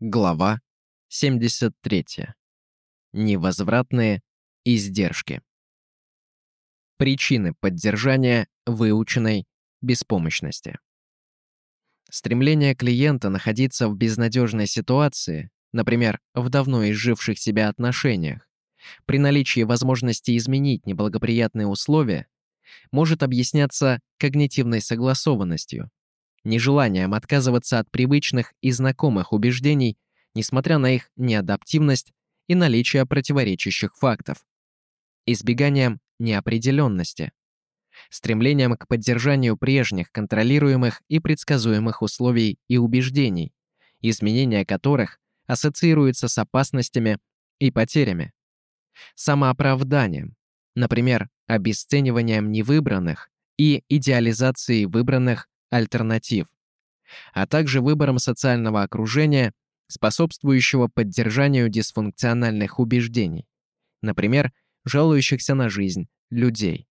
Глава 73. Невозвратные издержки. Причины поддержания выученной беспомощности. Стремление клиента находиться в безнадежной ситуации, например, в давно изживших себя отношениях, при наличии возможности изменить неблагоприятные условия, может объясняться когнитивной согласованностью, нежеланием отказываться от привычных и знакомых убеждений, несмотря на их неадаптивность и наличие противоречащих фактов, избеганием неопределенности, стремлением к поддержанию прежних контролируемых и предсказуемых условий и убеждений, изменения которых ассоциируются с опасностями и потерями, самооправданием, например, обесцениванием невыбранных и идеализацией выбранных альтернатив, а также выбором социального окружения, способствующего поддержанию дисфункциональных убеждений, например, жалующихся на жизнь людей.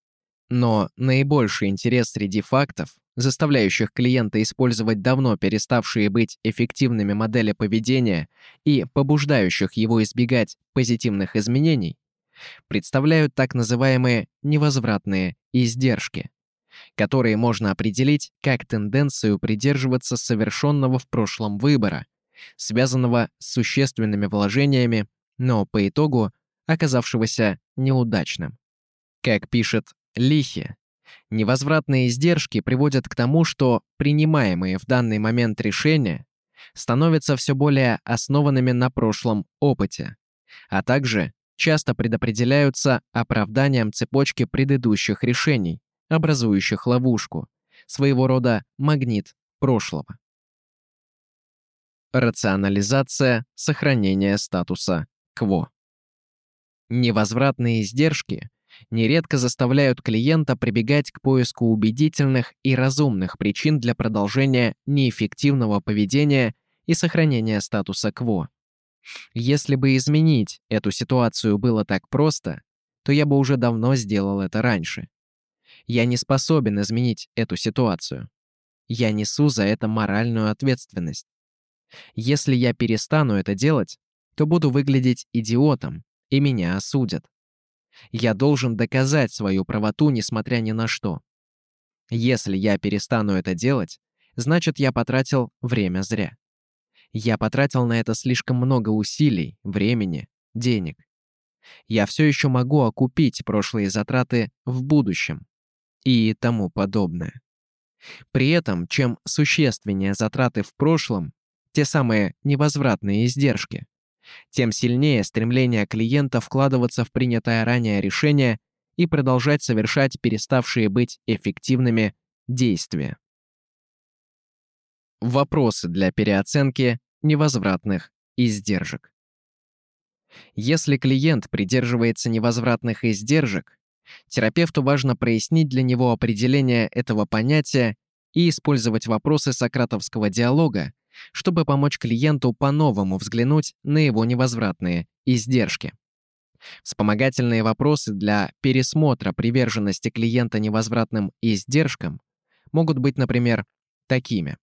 Но наибольший интерес среди фактов, заставляющих клиента использовать давно переставшие быть эффективными модели поведения и побуждающих его избегать позитивных изменений, представляют так называемые невозвратные издержки которые можно определить как тенденцию придерживаться совершенного в прошлом выбора, связанного с существенными вложениями, но по итогу оказавшегося неудачным. Как пишет Лихи, невозвратные издержки приводят к тому, что принимаемые в данный момент решения становятся все более основанными на прошлом опыте, а также часто предопределяются оправданием цепочки предыдущих решений, образующих ловушку, своего рода магнит прошлого. Рационализация сохранения статуса кво. Невозвратные издержки нередко заставляют клиента прибегать к поиску убедительных и разумных причин для продолжения неэффективного поведения и сохранения статуса кво. Если бы изменить эту ситуацию было так просто, то я бы уже давно сделал это раньше. Я не способен изменить эту ситуацию. Я несу за это моральную ответственность. Если я перестану это делать, то буду выглядеть идиотом, и меня осудят. Я должен доказать свою правоту, несмотря ни на что. Если я перестану это делать, значит, я потратил время зря. Я потратил на это слишком много усилий, времени, денег. Я все еще могу окупить прошлые затраты в будущем и тому подобное. При этом, чем существеннее затраты в прошлом, те самые невозвратные издержки, тем сильнее стремление клиента вкладываться в принятое ранее решение и продолжать совершать переставшие быть эффективными действия. Вопросы для переоценки невозвратных издержек. Если клиент придерживается невозвратных издержек, Терапевту важно прояснить для него определение этого понятия и использовать вопросы сократовского диалога, чтобы помочь клиенту по-новому взглянуть на его невозвратные издержки. Вспомогательные вопросы для пересмотра приверженности клиента невозвратным издержкам могут быть, например, такими.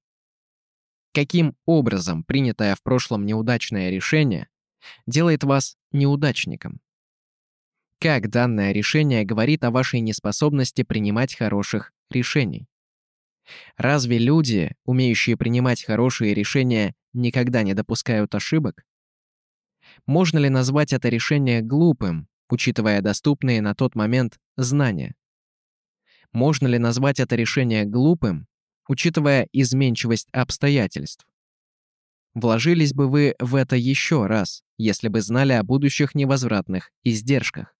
Каким образом принятое в прошлом неудачное решение делает вас неудачником? Как данное решение говорит о вашей неспособности принимать хороших решений. Разве люди, умеющие принимать хорошие решения, никогда не допускают ошибок? Можно ли назвать это решение глупым, учитывая доступные на тот момент знания? Можно ли назвать это решение глупым, учитывая изменчивость обстоятельств? Вложились бы вы в это еще раз, если бы знали о будущих невозвратных издержках?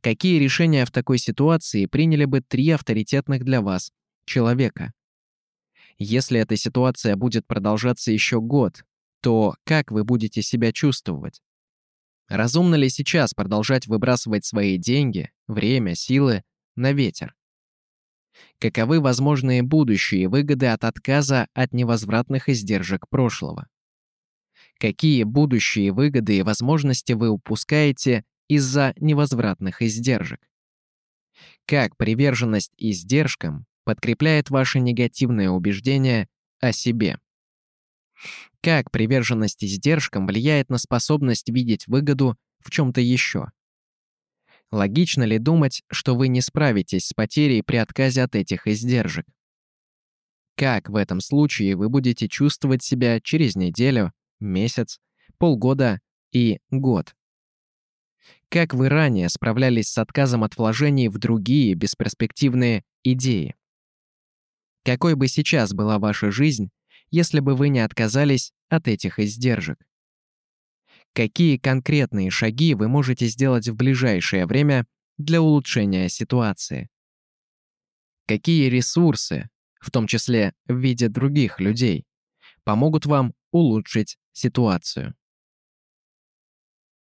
Какие решения в такой ситуации приняли бы три авторитетных для вас человека? Если эта ситуация будет продолжаться еще год, то как вы будете себя чувствовать? Разумно ли сейчас продолжать выбрасывать свои деньги, время, силы на ветер? Каковы возможные будущие выгоды от отказа от невозвратных издержек прошлого? Какие будущие выгоды и возможности вы упускаете из-за невозвратных издержек. Как приверженность издержкам подкрепляет ваши негативные убеждения о себе. Как приверженность издержкам влияет на способность видеть выгоду в чем-то еще? Логично ли думать, что вы не справитесь с потерей при отказе от этих издержек? Как в этом случае вы будете чувствовать себя через неделю, месяц, полгода и год? Как вы ранее справлялись с отказом от вложений в другие бесперспективные идеи? Какой бы сейчас была ваша жизнь, если бы вы не отказались от этих издержек? Какие конкретные шаги вы можете сделать в ближайшее время для улучшения ситуации? Какие ресурсы, в том числе в виде других людей, помогут вам улучшить ситуацию?